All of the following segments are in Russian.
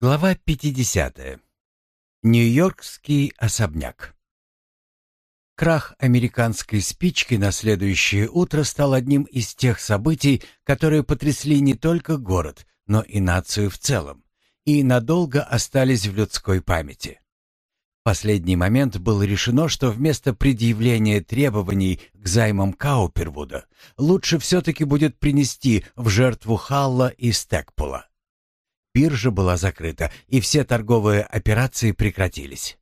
Глава 50. Нью-Йоркский особняк. Крах американской спички на следующее утро стал одним из тех событий, которые потрясли не только город, но и нацию в целом, и надолго остались в людской памяти. В последний момент было решено, что вместо предъявления требований к займам Каупервуда лучше все-таки будет принести в жертву Халла и Стекпула биржа была закрыта, и все торговые операции прекратились.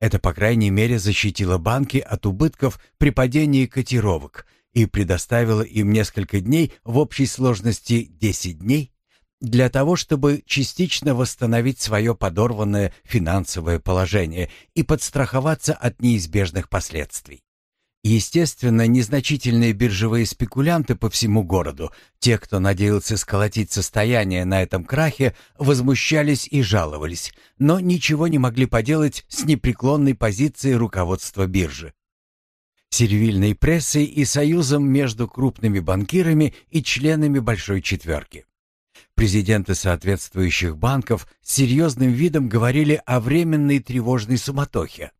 Это, по крайней мере, защитило банки от убытков при падении котировок и предоставило им несколько дней, в общей сложности 10 дней, для того, чтобы частично восстановить свое подорванное финансовое положение и подстраховаться от неизбежных последствий. Естественно, незначительные биржевые спекулянты по всему городу, те, кто надеялся сколотить состояние на этом крахе, возмущались и жаловались, но ничего не могли поделать с непреклонной позицией руководства биржи. Сервильной прессой и союзом между крупными банкирами и членами Большой Четверки. Президенты соответствующих банков с серьезным видом говорили о временной тревожной суматохе.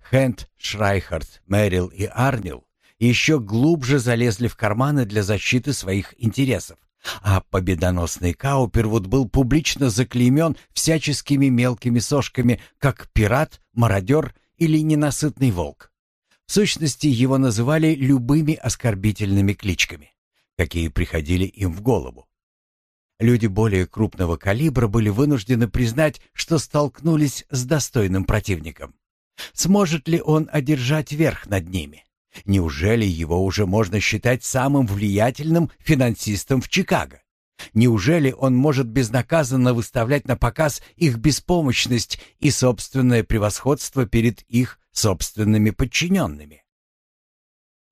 Хэнд, Шрайхард, Мэрил и Арнил еще глубже залезли в карманы для защиты своих интересов, а победоносный Каупервуд был публично заклеймен всяческими мелкими сошками, как пират, мародер или ненасытный волк. В сущности, его называли любыми оскорбительными кличками, какие приходили им в голову. Люди более крупного калибра были вынуждены признать, что столкнулись с достойным противником. Сможет ли он одержать верх над ними? Неужели его уже можно считать самым влиятельным финансистом в Чикаго? Неужели он может безнаказанно выставлять на показ их беспомощность и собственное превосходство перед их собственными подчиненными?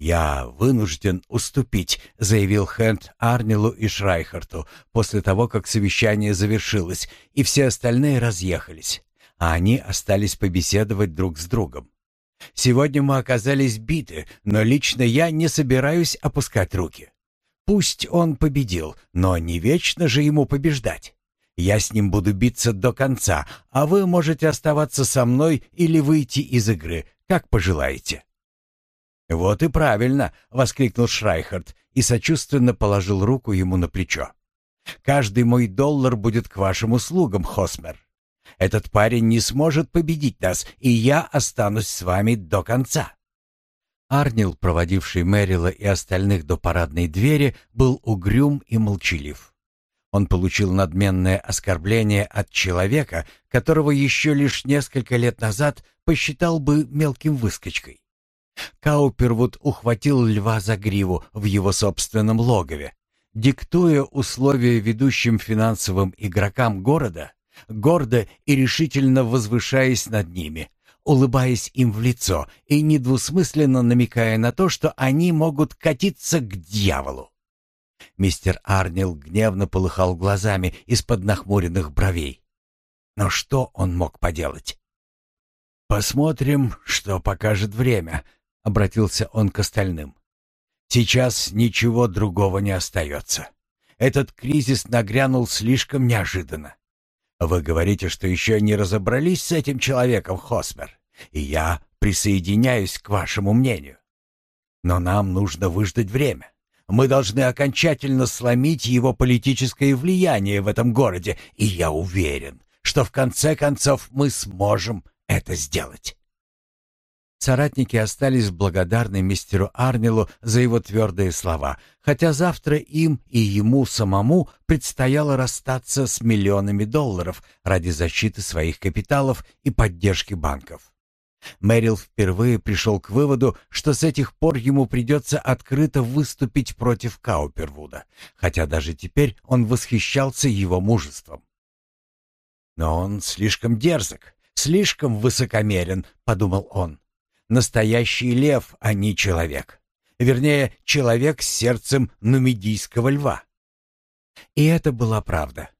«Я вынужден уступить», — заявил Хэнд Арнилу и Шрайхарту после того, как совещание завершилось, и все остальные разъехались а они остались побеседовать друг с другом. Сегодня мы оказались биты, но лично я не собираюсь опускать руки. Пусть он победил, но не вечно же ему побеждать. Я с ним буду биться до конца, а вы можете оставаться со мной или выйти из игры, как пожелаете». «Вот и правильно!» — воскликнул Шрайхард и сочувственно положил руку ему на плечо. «Каждый мой доллар будет к вашим услугам, Хосмер. Этот парень не сможет победить нас, и я останусь с вами до конца». Арнил, проводивший Мэрила и остальных до парадной двери, был угрюм и молчалив. Он получил надменное оскорбление от человека, которого еще лишь несколько лет назад посчитал бы мелким выскочкой. Каупервуд ухватил льва за гриву в его собственном логове, диктуя условия ведущим финансовым игрокам города гордо и решительно возвышаясь над ними, улыбаясь им в лицо и недвусмысленно намекая на то, что они могут катиться к дьяволу. Мистер Арнил гневно полыхал глазами из-под нахмуренных бровей. Но что он мог поделать? «Посмотрим, что покажет время», — обратился он к остальным. «Сейчас ничего другого не остается. Этот кризис нагрянул слишком неожиданно. Вы говорите, что еще не разобрались с этим человеком, Хосмер, и я присоединяюсь к вашему мнению. Но нам нужно выждать время. Мы должны окончательно сломить его политическое влияние в этом городе, и я уверен, что в конце концов мы сможем это сделать. Соратники остались благодарны мистеру Арнилу за его твердые слова, хотя завтра им и ему самому предстояло расстаться с миллионами долларов ради защиты своих капиталов и поддержки банков. Мэрил впервые пришел к выводу, что с этих пор ему придется открыто выступить против Каупервуда, хотя даже теперь он восхищался его мужеством. «Но он слишком дерзок, слишком высокомерен», — подумал он. Настоящий лев, а не человек. Вернее, человек с сердцем нумидийского льва. И это была правда.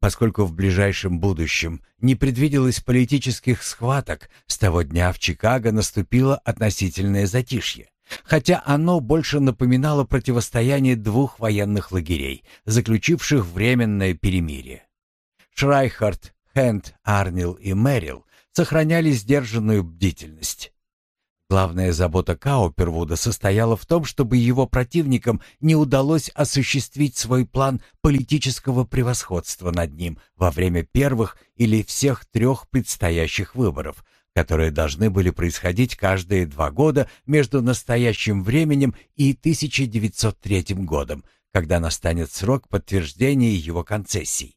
Поскольку в ближайшем будущем не предвиделось политических схваток, с того дня в Чикаго наступило относительное затишье. Хотя оно больше напоминало противостояние двух военных лагерей, заключивших временное перемирие. Шрайхард Хэнд, Арнил и Мэрил сохраняли сдержанную бдительность. Главная забота Каупервуда состояла в том, чтобы его противникам не удалось осуществить свой план политического превосходства над ним во время первых или всех трех предстоящих выборов, которые должны были происходить каждые два года между настоящим временем и 1903 годом, когда настанет срок подтверждения его концессий.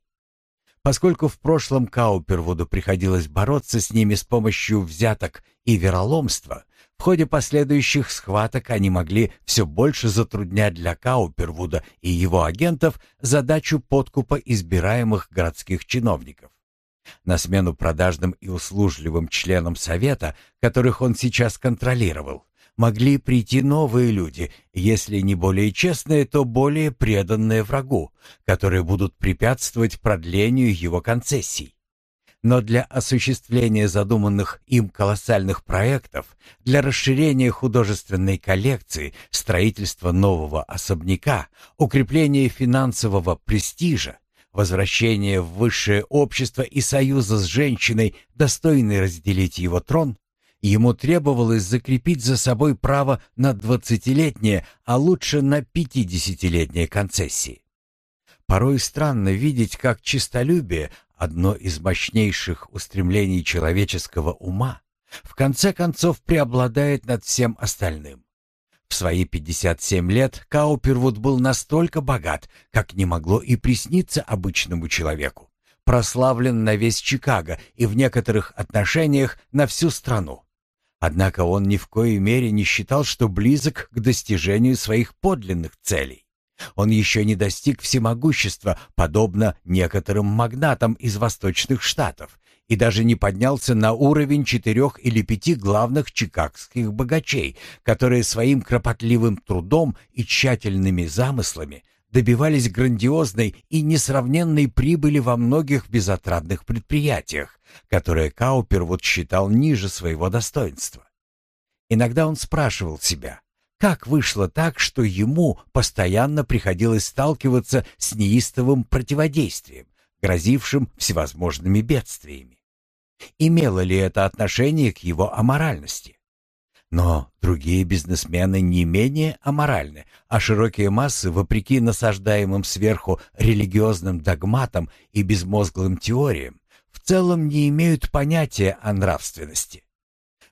Поскольку в прошлом Каупервуду приходилось бороться с ними с помощью взяток и вероломства, в ходе последующих схваток они могли все больше затруднять для Каупервуда и его агентов задачу подкупа избираемых городских чиновников. На смену продажным и услужливым членам Совета, которых он сейчас контролировал, могли прийти новые люди, если не более честные, то более преданные врагу, которые будут препятствовать продлению его концессий. Но для осуществления задуманных им колоссальных проектов, для расширения художественной коллекции, строительства нового особняка, укрепления финансового престижа, возвращения в высшее общество и союза с женщиной, достойной разделить его трон, ему требовалось закрепить за собой право на двадцатилетние, а лучше на пятидесятилетние концессии. Порой странно видеть, как честолюбие, одно из мощнейших устремлений человеческого ума, в конце концов преобладает над всем остальным. В свои 57 лет Каупервуд был настолько богат, как не могло и присниться обычному человеку. Прославлен на весь Чикаго и в некоторых отношениях на всю страну. Однако он ни в коей мере не считал, что близок к достижению своих подлинных целей. Он еще не достиг всемогущества, подобно некоторым магнатам из восточных штатов, и даже не поднялся на уровень четырех или пяти главных чикагских богачей, которые своим кропотливым трудом и тщательными замыслами добивались грандиозной и несравненной прибыли во многих безотрадных предприятиях, которые Каупервуд считал ниже своего достоинства. Иногда он спрашивал себя, как вышло так, что ему постоянно приходилось сталкиваться с неистовым противодействием, грозившим всевозможными бедствиями? Имело ли это отношение к его аморальности? Но другие бизнесмены не менее аморальны, а широкие массы, вопреки насаждаемым сверху религиозным догматам и безмозглым теориям, в целом не имеют понятия о нравственности.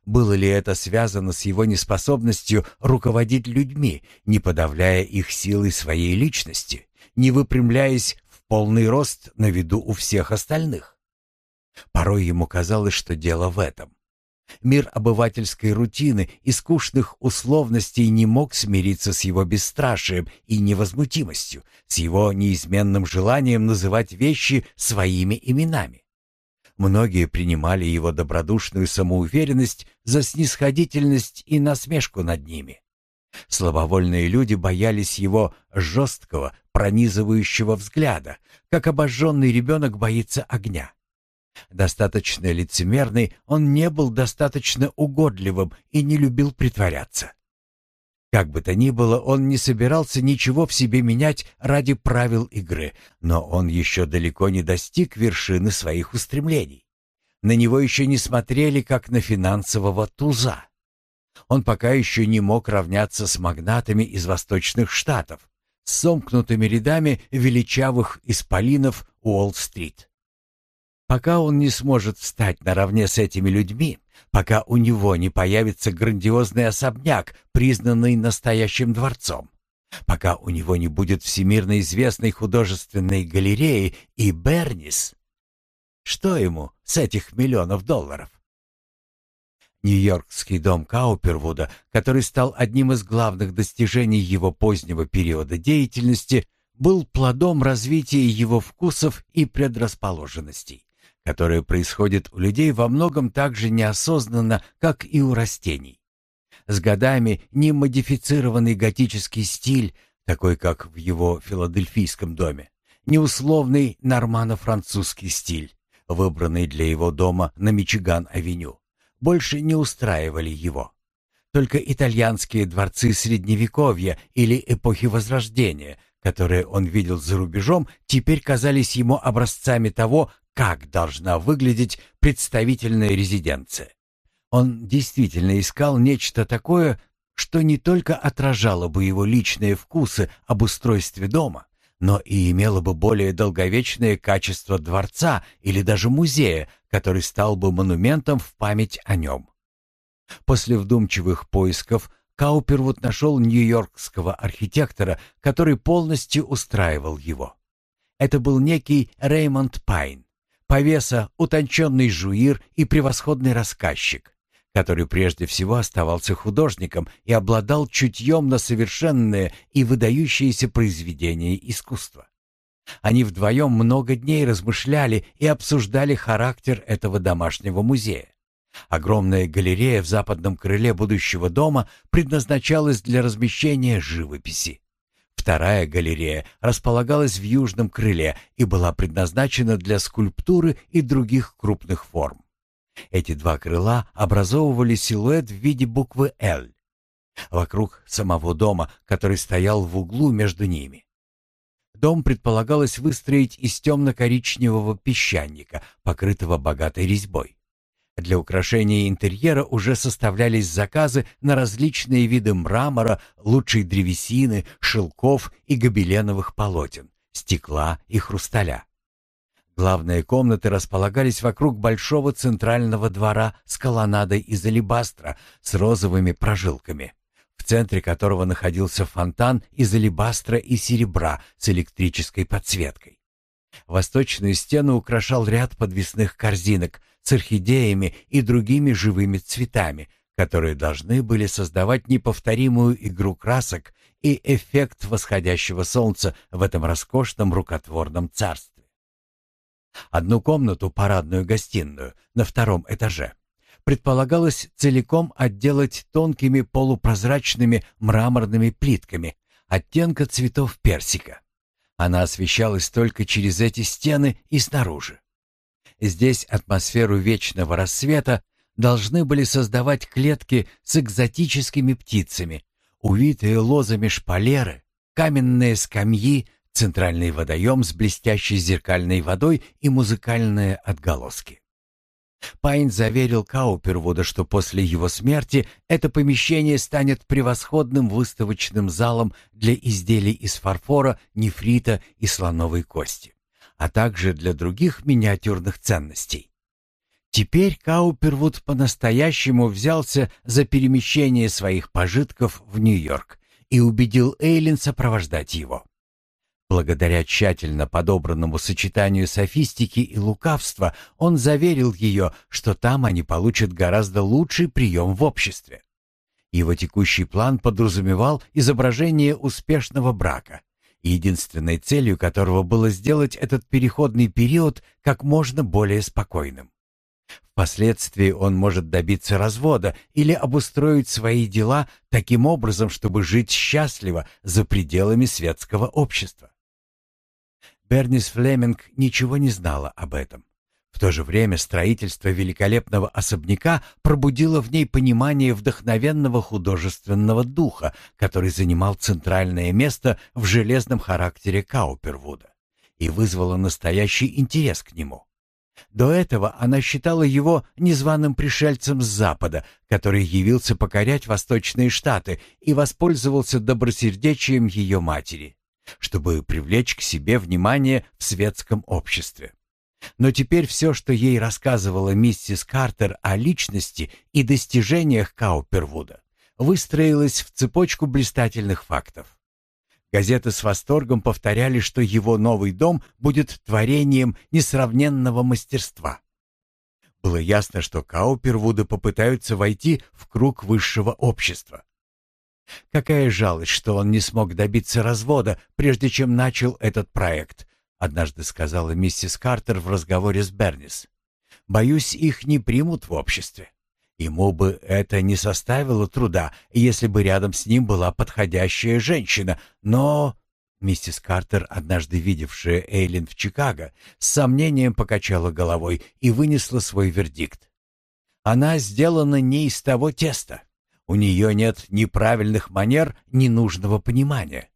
Было ли это связано с его неспособностью руководить людьми, не подавляя их силой своей личности, не выпрямляясь в полный рост на виду у всех остальных? Порой ему казалось, что дело в этом. Мир обывательской рутины и скучных условностей не мог смириться с его бесстрашием и невозмутимостью, с его неизменным желанием называть вещи своими именами. Многие принимали его добродушную самоуверенность за снисходительность и насмешку над ними. Слабовольные люди боялись его жесткого, пронизывающего взгляда, как обожженный ребенок боится огня. Достаточно лицемерный, он не был достаточно угодливым и не любил притворяться. Как бы то ни было, он не собирался ничего в себе менять ради правил игры, но он еще далеко не достиг вершины своих устремлений. На него еще не смотрели, как на финансового туза. Он пока еще не мог равняться с магнатами из восточных штатов, с сомкнутыми рядами величавых исполинов Уолл-стрит. Пока он не сможет встать наравне с этими людьми, пока у него не появится грандиозный особняк, признанный настоящим дворцом, пока у него не будет всемирно известной художественной галереи и Бернис, что ему с этих миллионов долларов? Нью-Йоркский дом Каупервуда, который стал одним из главных достижений его позднего периода деятельности, был плодом развития его вкусов и предрасположенностей которое происходит у людей во многом так же неосознанно, как и у растений. С годами немодифицированный готический стиль, такой как в его филадельфийском доме, неусловный нормано-французский стиль, выбранный для его дома на Мичиган-авеню, больше не устраивали его. Только итальянские дворцы Средневековья или эпохи Возрождения, которые он видел за рубежом, теперь казались ему образцами того, как должна выглядеть представительная резиденция. Он действительно искал нечто такое, что не только отражало бы его личные вкусы об устройстве дома, но и имело бы более долговечное качество дворца или даже музея, который стал бы монументом в память о нем. После вдумчивых поисков Каупервуд нашел нью-йоркского архитектора, который полностью устраивал его. Это был некий Реймонд Пайн, повеса, утонченный жуир и превосходный рассказчик который прежде всего оставался художником и обладал чутьем на совершенные и выдающиеся произведения искусства. Они вдвоем много дней размышляли и обсуждали характер этого домашнего музея. Огромная галерея в западном крыле будущего дома предназначалась для размещения живописи. Вторая галерея располагалась в южном крыле и была предназначена для скульптуры и других крупных форм. Эти два крыла образовывали силуэт в виде буквы «Л» вокруг самого дома, который стоял в углу между ними. Дом предполагалось выстроить из темно-коричневого песчаника, покрытого богатой резьбой. Для украшения интерьера уже составлялись заказы на различные виды мрамора, лучшей древесины, шелков и гобеленовых полотен, стекла и хрусталя. Главные комнаты располагались вокруг большого центрального двора с колоннадой из алебастра с розовыми прожилками, в центре которого находился фонтан из алебастра и серебра с электрической подсветкой. Восточную стену украшал ряд подвесных корзинок с орхидеями и другими живыми цветами, которые должны были создавать неповторимую игру красок и эффект восходящего солнца в этом роскошном рукотворном царстве. Одну комнату, парадную гостиную, на втором этаже. Предполагалось целиком отделать тонкими полупрозрачными мраморными плитками оттенка цветов персика. Она освещалась только через эти стены и снаружи. Здесь атмосферу вечного рассвета должны были создавать клетки с экзотическими птицами, увитые лозами шпалеры, каменные скамьи центральный водоем с блестящей зеркальной водой и музыкальные отголоски. Пайн заверил Каупервуда, что после его смерти это помещение станет превосходным выставочным залом для изделий из фарфора, нефрита и слоновой кости, а также для других миниатюрных ценностей. Теперь Каупервуд по-настоящему взялся за перемещение своих пожитков в Нью-Йорк и убедил Эйлин сопровождать его. Благодаря тщательно подобранному сочетанию софистики и лукавства он заверил ее, что там они получат гораздо лучший прием в обществе. Его текущий план подразумевал изображение успешного брака, единственной целью которого было сделать этот переходный период как можно более спокойным. Впоследствии он может добиться развода или обустроить свои дела таким образом, чтобы жить счастливо за пределами светского общества. Бернис Флеминг ничего не знала об этом. В то же время строительство великолепного особняка пробудило в ней понимание вдохновенного художественного духа, который занимал центральное место в железном характере Каупервуда и вызвало настоящий интерес к нему. До этого она считала его незваным пришельцем с Запада, который явился покорять восточные штаты и воспользовался добросердечием ее матери чтобы привлечь к себе внимание в светском обществе. Но теперь все, что ей рассказывала миссис Картер о личности и достижениях Каупервуда, выстроилось в цепочку блистательных фактов. Газеты с восторгом повторяли, что его новый дом будет творением несравненного мастерства. Было ясно, что Каупервуды попытаются войти в круг высшего общества. Какая жалость, что он не смог добиться развода, прежде чем начал этот проект, однажды сказала миссис Картер в разговоре с Бернис. Боюсь, их не примут в обществе. Ему бы это не составило труда, если бы рядом с ним была подходящая женщина, но Миссис Картер, однажды видевшая Эйлин в Чикаго, с сомнением покачала головой и вынесла свой вердикт. Она сделана не из того теста. У нее нет ни правильных манер, ни нужного понимания.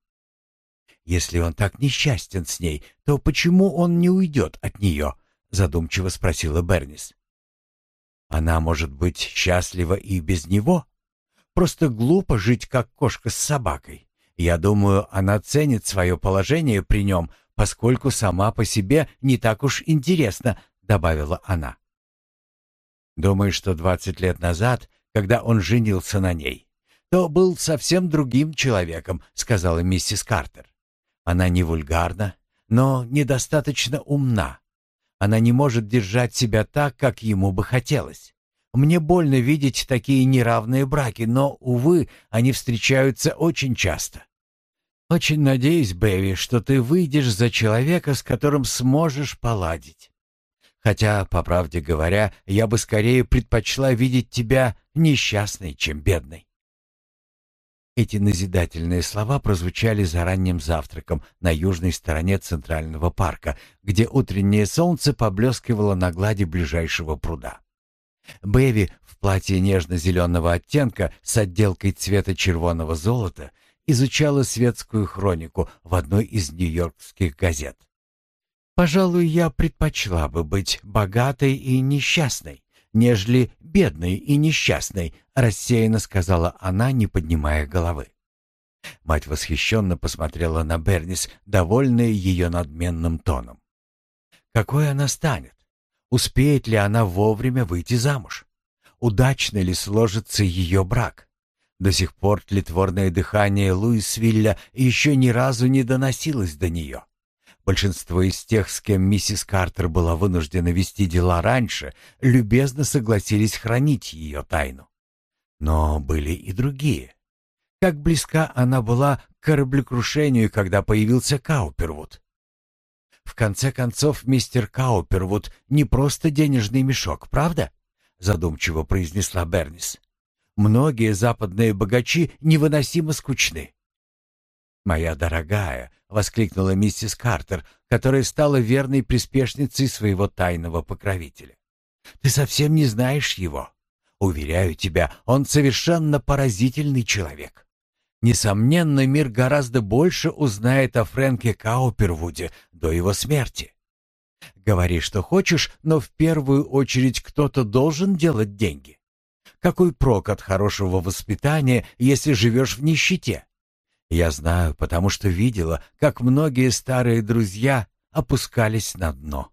Если он так несчастен с ней, то почему он не уйдет от нее? — задумчиво спросила Бернис. «Она может быть счастлива и без него? Просто глупо жить, как кошка с собакой. Я думаю, она ценит свое положение при нем, поскольку сама по себе не так уж интересна», — добавила она. «Думаю, что двадцать лет назад, когда он женился на ней, то был совсем другим человеком», — сказала миссис Картер. «Она не вульгарна, но недостаточно умна. Она не может держать себя так, как ему бы хотелось. Мне больно видеть такие неравные браки, но, увы, они встречаются очень часто. Очень надеюсь, Бэви, что ты выйдешь за человека, с которым сможешь поладить. Хотя, по правде говоря, я бы скорее предпочла видеть тебя несчастной, чем бедной. Эти назидательные слова прозвучали за ранним завтраком на южной стороне Центрального парка, где утреннее солнце поблескивало на глади ближайшего пруда. Бэви в платье нежно-зеленого оттенка с отделкой цвета червоного золота изучала светскую хронику в одной из нью-йоркских газет. «Пожалуй, я предпочла бы быть богатой и несчастной, нежели бедной и несчастной», рассеянно сказала она, не поднимая головы. Мать восхищенно посмотрела на Бернис, довольная ее надменным тоном. «Какой она станет? Успеет ли она вовремя выйти замуж? Удачно ли сложится ее брак? До сих пор тлетворное дыхание Луисвилля еще ни разу не доносилось до нее. Большинство из тех, с кем миссис Картер была вынуждена вести дела раньше, любезно согласились хранить ее тайну. Но были и другие. Как близка она была к кораблекрушению, когда появился Каупервуд. В конце концов, мистер Каупервуд не просто денежный мешок, правда? Задумчиво произнесла Бернис. Многие западные богачи невыносимо скучны. «Моя дорогая!» — воскликнула миссис Картер, которая стала верной приспешницей своего тайного покровителя. «Ты совсем не знаешь его. Уверяю тебя, он совершенно поразительный человек. Несомненно, мир гораздо больше узнает о Фрэнке Каупервуде до его смерти. Говори, что хочешь, но в первую очередь кто-то должен делать деньги. Какой прок от хорошего воспитания, если живешь в нищете? Я знаю, потому что видела, как многие старые друзья опускались на дно.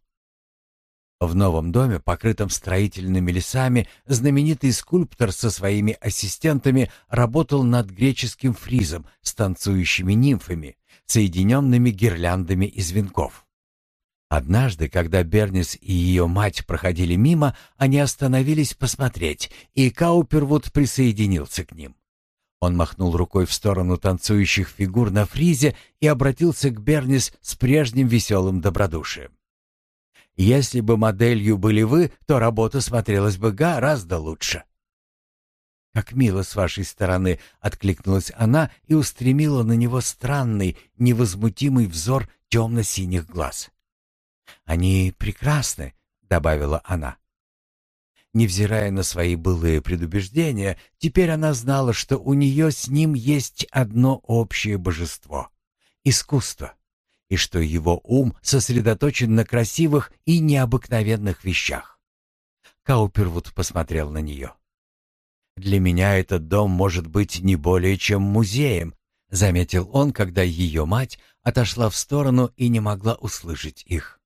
В новом доме, покрытом строительными лесами, знаменитый скульптор со своими ассистентами работал над греческим фризом с танцующими нимфами, соединенными гирляндами из венков. Однажды, когда Бернис и ее мать проходили мимо, они остановились посмотреть, и Каупервуд присоединился к ним. Он махнул рукой в сторону танцующих фигур на фризе и обратился к Бернис с прежним веселым добродушием. «Если бы моделью были вы, то работа смотрелась бы гораздо лучше». «Как мило с вашей стороны!» — откликнулась она и устремила на него странный, невозмутимый взор темно-синих глаз. «Они прекрасны», — добавила она. Невзирая на свои былые предубеждения, теперь она знала, что у нее с ним есть одно общее божество — искусство, и что его ум сосредоточен на красивых и необыкновенных вещах. Каупервуд посмотрел на нее. «Для меня этот дом может быть не более чем музеем», — заметил он, когда ее мать отошла в сторону и не могла услышать их.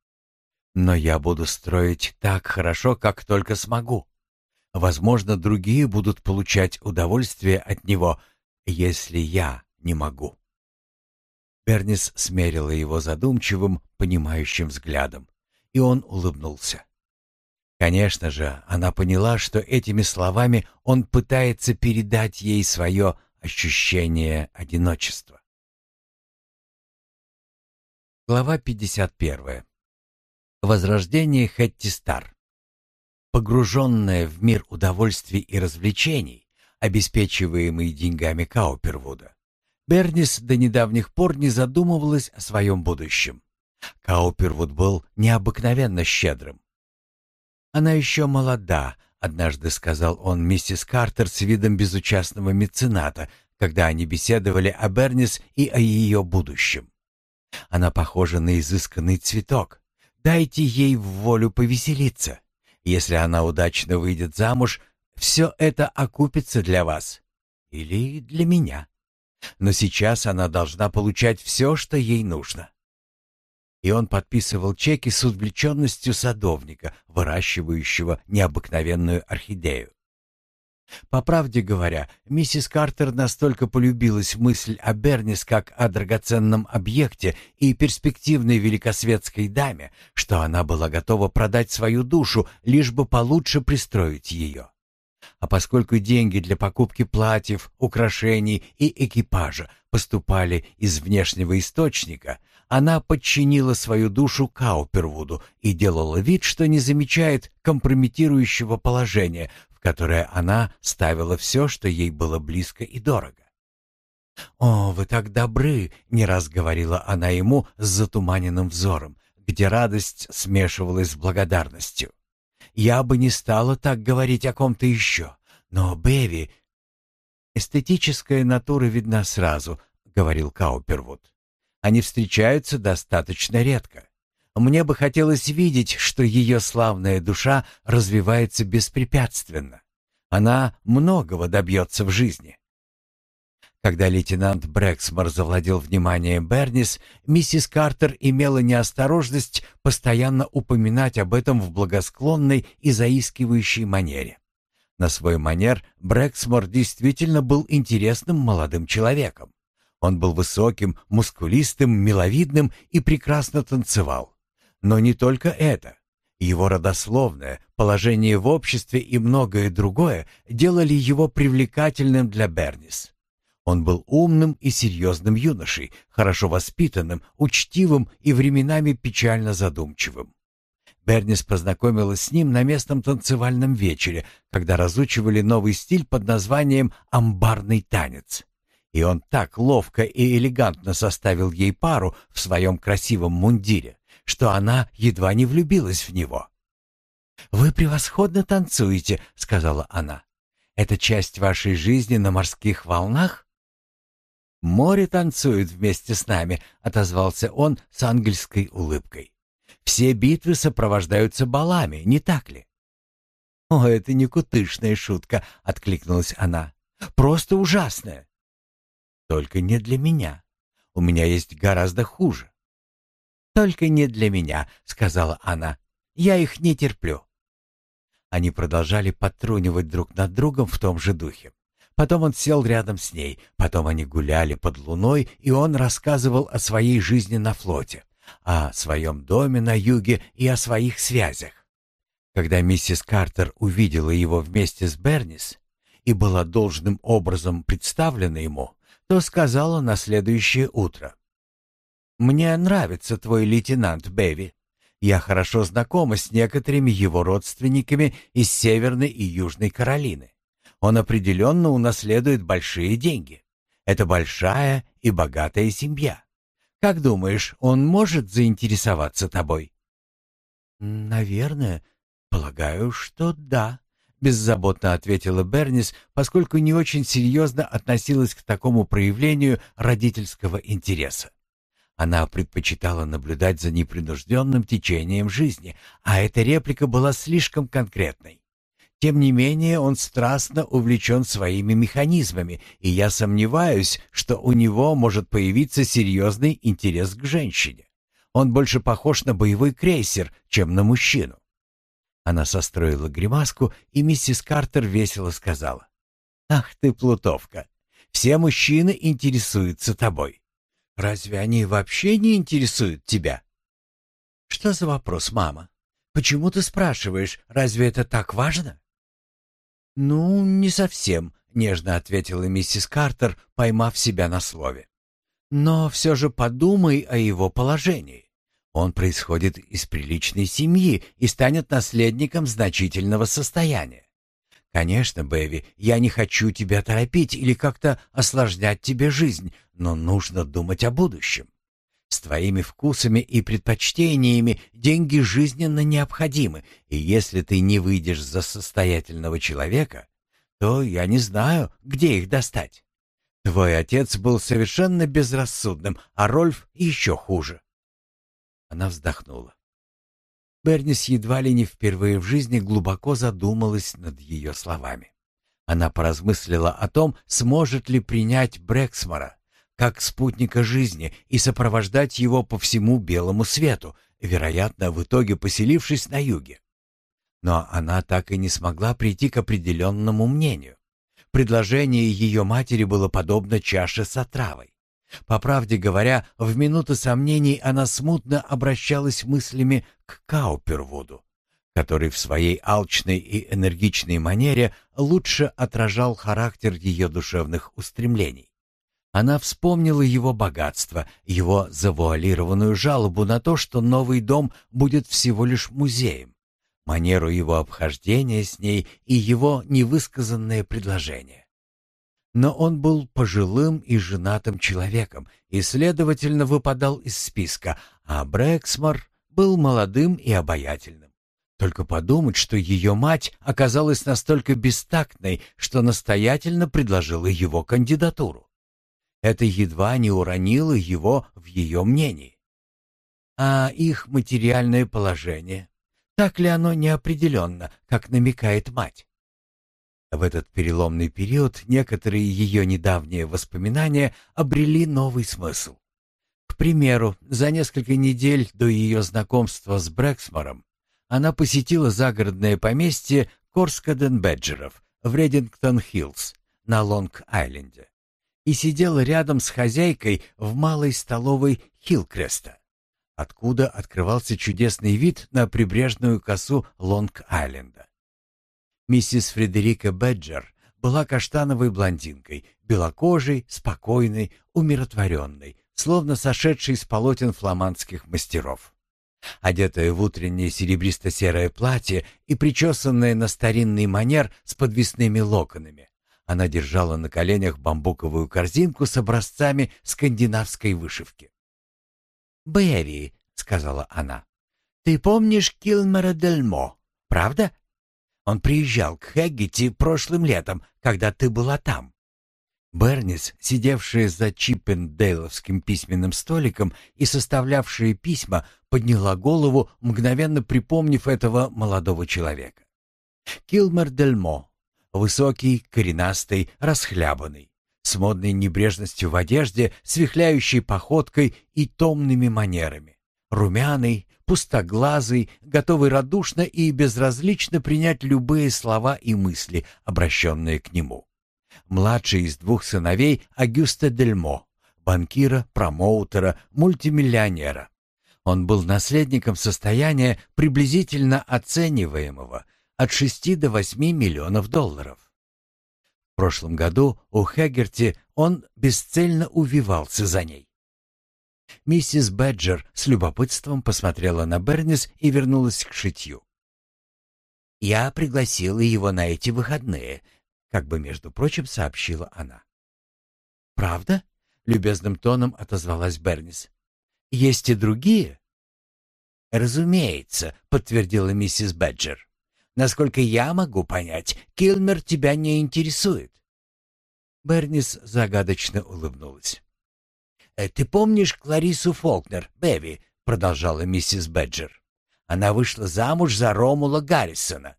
Но я буду строить так хорошо, как только смогу. Возможно, другие будут получать удовольствие от него, если я не могу. Бернис смерила его задумчивым, понимающим взглядом, и он улыбнулся. Конечно же, она поняла, что этими словами он пытается передать ей свое ощущение одиночества. Глава 51. Возрождение Хэтти Стар. Погруженная в мир удовольствий и развлечений, обеспечиваемый деньгами Каупервуда, Бернис до недавних пор не задумывалась о своем будущем. Каупервуд был необыкновенно щедрым. «Она еще молода», — однажды сказал он миссис Картер с видом безучастного мецената, когда они беседовали о Бернис и о ее будущем. «Она похожа на изысканный цветок, Дайте ей в волю повеселиться. Если она удачно выйдет замуж, все это окупится для вас. Или для меня. Но сейчас она должна получать все, что ей нужно. И он подписывал чеки с увлеченностью садовника, выращивающего необыкновенную орхидею. По правде говоря, миссис Картер настолько полюбилась мысль о Бернис как о драгоценном объекте и перспективной великосветской даме, что она была готова продать свою душу, лишь бы получше пристроить ее. А поскольку деньги для покупки платьев, украшений и экипажа поступали из внешнего источника, она подчинила свою душу Каупервуду и делала вид, что не замечает компрометирующего положения, в которое она ставила все, что ей было близко и дорого. «О, вы так добры!» — не раз говорила она ему с затуманенным взором, где радость смешивалась с благодарностью. «Я бы не стала так говорить о ком-то еще, но Беви...» «Эстетическая натура видна сразу», — говорил Каупервуд. «Они встречаются достаточно редко. Мне бы хотелось видеть, что ее славная душа развивается беспрепятственно. Она многого добьется в жизни. Когда лейтенант Брэксмор завладел вниманием Бернис, миссис Картер имела неосторожность постоянно упоминать об этом в благосклонной и заискивающей манере. На свой манер Брэксмор действительно был интересным молодым человеком. Он был высоким, мускулистым, миловидным и прекрасно танцевал. Но не только это. Его родословное, положение в обществе и многое другое делали его привлекательным для Бернис. Он был умным и серьезным юношей, хорошо воспитанным, учтивым и временами печально задумчивым. Бернис познакомилась с ним на местном танцевальном вечере, когда разучивали новый стиль под названием «амбарный танец». И он так ловко и элегантно составил ей пару в своем красивом мундире, что она едва не влюбилась в него. «Вы превосходно танцуете», — сказала она. «Это часть вашей жизни на морских волнах?» «Море танцует вместе с нами», — отозвался он с ангельской улыбкой. «Все битвы сопровождаются балами, не так ли?» «О, это не кутышная шутка», — откликнулась она. «Просто ужасная». «Только не для меня. У меня есть гораздо хуже. «Только не для меня», — сказала она. «Я их не терплю». Они продолжали подтрунивать друг над другом в том же духе. Потом он сел рядом с ней, потом они гуляли под луной, и он рассказывал о своей жизни на флоте, о своем доме на юге и о своих связях. Когда миссис Картер увидела его вместе с Бернис и была должным образом представлена ему, то сказала на следующее утро. Мне нравится твой лейтенант Бэви. Я хорошо знакома с некоторыми его родственниками из Северной и Южной Каролины. Он определенно унаследует большие деньги. Это большая и богатая семья. Как думаешь, он может заинтересоваться тобой? Наверное, полагаю, что да, беззаботно ответила Бернис, поскольку не очень серьезно относилась к такому проявлению родительского интереса. Она предпочитала наблюдать за непринужденным течением жизни, а эта реплика была слишком конкретной. Тем не менее, он страстно увлечен своими механизмами, и я сомневаюсь, что у него может появиться серьезный интерес к женщине. Он больше похож на боевой крейсер, чем на мужчину. Она состроила гримаску, и миссис Картер весело сказала. «Ах ты, плутовка! Все мужчины интересуются тобой. Разве они вообще не интересуют тебя? Что за вопрос, мама? Почему ты спрашиваешь? Разве это так важно? Ну, не совсем, нежно ответила миссис Картер, поймав себя на слове. Но все же подумай о его положении. Он происходит из приличной семьи и станет наследником значительного состояния. «Конечно, Бэви, я не хочу тебя торопить или как-то осложнять тебе жизнь, но нужно думать о будущем. С твоими вкусами и предпочтениями деньги жизненно необходимы, и если ты не выйдешь за состоятельного человека, то я не знаю, где их достать. Твой отец был совершенно безрассудным, а Рольф еще хуже». Она вздохнула. Бернис едва ли не впервые в жизни глубоко задумалась над ее словами. Она поразмыслила о том, сможет ли принять Брексмора как спутника жизни и сопровождать его по всему белому свету, вероятно, в итоге поселившись на юге. Но она так и не смогла прийти к определенному мнению. Предложение ее матери было подобно чаше с отравой. По правде говоря, в минуты сомнений она смутно обращалась мыслями к Каупервуду, который в своей алчной и энергичной манере лучше отражал характер ее душевных устремлений. Она вспомнила его богатство, его завуалированную жалобу на то, что новый дом будет всего лишь музеем, манеру его обхождения с ней и его невысказанное предложение. Но он был пожилым и женатым человеком и, следовательно, выпадал из списка, а Брэксмор был молодым и обаятельным. Только подумать, что ее мать оказалась настолько бестактной, что настоятельно предложила его кандидатуру. Это едва не уронило его в ее мнении. А их материальное положение, так ли оно неопределенно, как намекает мать? В этот переломный период некоторые ее недавние воспоминания обрели новый смысл. К примеру, за несколько недель до ее знакомства с Брэксмором она посетила загородное поместье Корскаден-Беджеров в Редингтон-Хиллз на Лонг-Айленде и сидела рядом с хозяйкой в малой столовой Хиллкреста, откуда открывался чудесный вид на прибрежную косу Лонг-Айленда. Миссис Фредерика Беджер была каштановой блондинкой, белокожей, спокойной, умиротворенной, словно сошедшей с полотен фламандских мастеров. Одетая в утреннее серебристо-серое платье и причесанная на старинный манер с подвесными локонами, она держала на коленях бамбуковую корзинку с образцами скандинавской вышивки. «Берри», — сказала она, — «ты помнишь Килмера Дельмо, правда?» Он приезжал к Хэггити прошлым летом, когда ты была там». Бернис, сидевшая за Чиппендейловским письменным столиком и составлявшая письма, подняла голову, мгновенно припомнив этого молодого человека. Килмер Дельмо, высокий, коренастый, расхлябанный, с модной небрежностью в одежде, с вихляющей походкой и томными манерами, румяный, пустоглазый, готовый радушно и безразлично принять любые слова и мысли, обращенные к нему. Младший из двух сыновей Агюста Дельмо, банкира, промоутера, мультимиллионера. Он был наследником состояния, приблизительно оцениваемого от 6 до 8 миллионов долларов. В прошлом году у Хэггерти он бесцельно увивался за ней. Миссис Бэджер с любопытством посмотрела на Бернис и вернулась к шитью. «Я пригласила его на эти выходные», — как бы, между прочим, сообщила она. «Правда?» — любезным тоном отозвалась Бернис. «Есть и другие?» «Разумеется», — подтвердила миссис Бэджер. «Насколько я могу понять, Килмер тебя не интересует». Бернис загадочно улыбнулась. Э, «Ты помнишь Кларису Фолкнер, Бэби?» — продолжала миссис Бэджер. «Она вышла замуж за Ромула Гаррисона».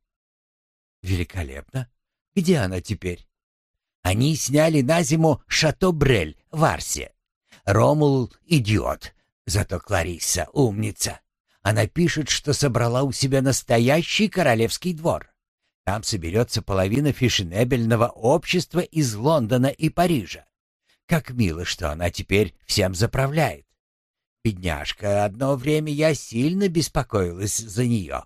«Великолепно. Где она теперь?» «Они сняли на зиму Шато Брель в Арсе. Ромул — идиот, зато Клариса — умница. Она пишет, что собрала у себя настоящий королевский двор. Там соберется половина фешенебельного общества из Лондона и Парижа. Как мило, что она теперь всем заправляет. Бедняжка, одно время я сильно беспокоилась за нее.